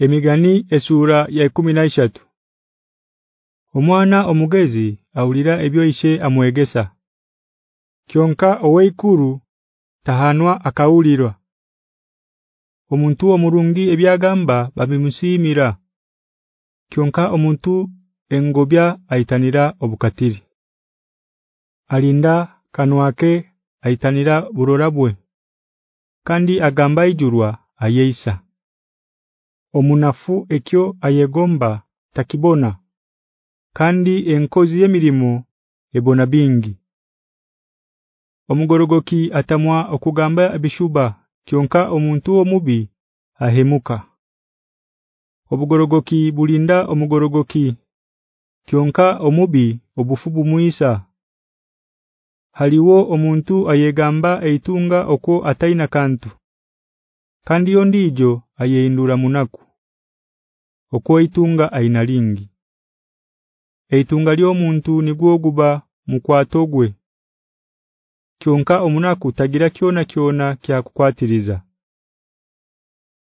Emigani esura ya 13 Omwana omugezi aulira ebyoishe amwegesa Kyonka oweikuru tahanwa akaulirwa Omuntu omurungi ebyagamba babimusimira Kyonka omuntu engobya aitanira obukatiri Alinda kanwake aitanira burorabwe kandi agamba ijurwa ayeisa omunafu ekyo ayegomba takibona kandi enkozi y'emirimo ebona bingi omugorogoki atamwa okugamba abishuba kyonka omuntu omubi ahemuka obugorogoki bulinda omugorogoki kyonka omubi obufubu muisa haliwo omuntu ayegamba eitunga oko ataina kantu kandi yondijo ayeindura munaku okwoitunga aina lingi eitunga lyo muntu niguoguba mukwatogwe kyonka omunaku tagira kyona kyona kya kukwatiriza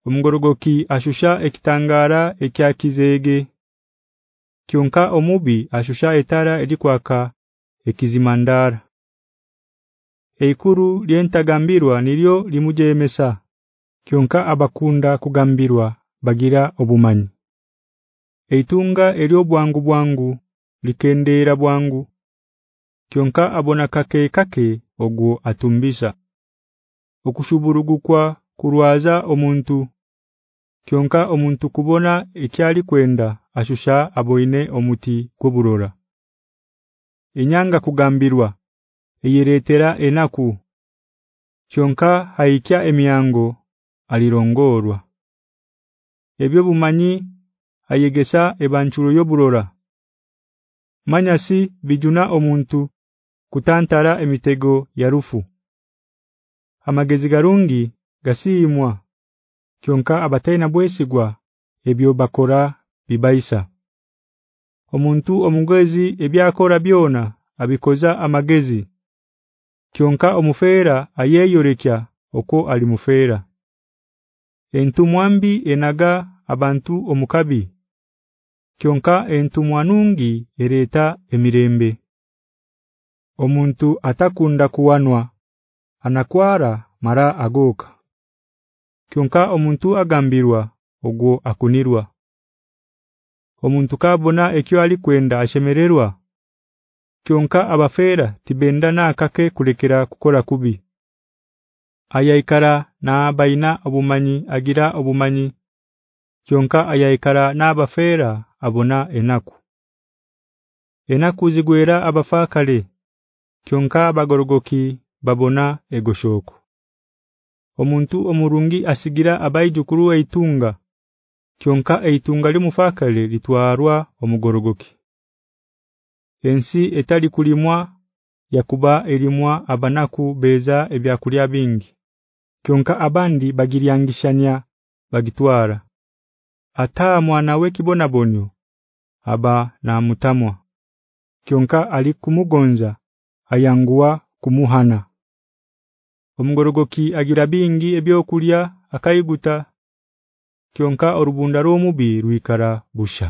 omugorogoki ashusha ekitangara ekyakizege kyonka omubi ashusha etara elikwaka ekizimandara Eikuru lyentagambirwa nilyo limujemesa kyonka abakunda kugambirwa bagira obumanyi eitunga eryo bwangu bwangu likendeera bwangu kyonka abona kake kake ogwo atumbisa okushuburugukwa kurwaza omuntu kyonka omuntu kubona ekyali kwenda ashusha aboine omuti kuburora inyanga kugambirwa eyeretera enaku kyonka haikya emiyango alirongorwa ebyo bumanyi ayegesa ebanchuro yoburora manyasi bijuna omuntu kutantara emitego yarufu amagezi garungi gasimwa kyonka abataina bwesigwa ebyo bakora bibaisa omuntu omugezi ebyakora byona abikoza amagezi kyonka omufera ayeyorekya oko alimufera entu mwambi enaga abantu omukabi kyonka entumwa nungi ereta emirembe omuntu atakunda kuwanwa anakwara mara agoka kyonka omuntu agambirwa ogwo akunirwa omuntu kabona ekyo ali kwenda ashemererwa kyonka abafera tibenda nakake kulekera kukola kubi ayaikara nabaina na obumanyi agira obumanyi kyonka ayaikara nabafera na abona enaku enaku zigwera abafakale kyonka abagorogoki babona egoshoko omuntu omurungi asigira abayijukuru aitunga kyonka aitunga limufakale litwarwa omugorogoki ensi etali kulimwa yakuba elimwa abanaku beza ebyakulya bingi kyonka abandi bagiryangishanya bagitwara Ata kibona bonyo aba na mutamwa. Kyonka ali kumugonza ayangua kumuhana. Omugorogoki agira bingi ebyokulya akayiguta. Kyonka orubunda rw'omubi rwikara busha.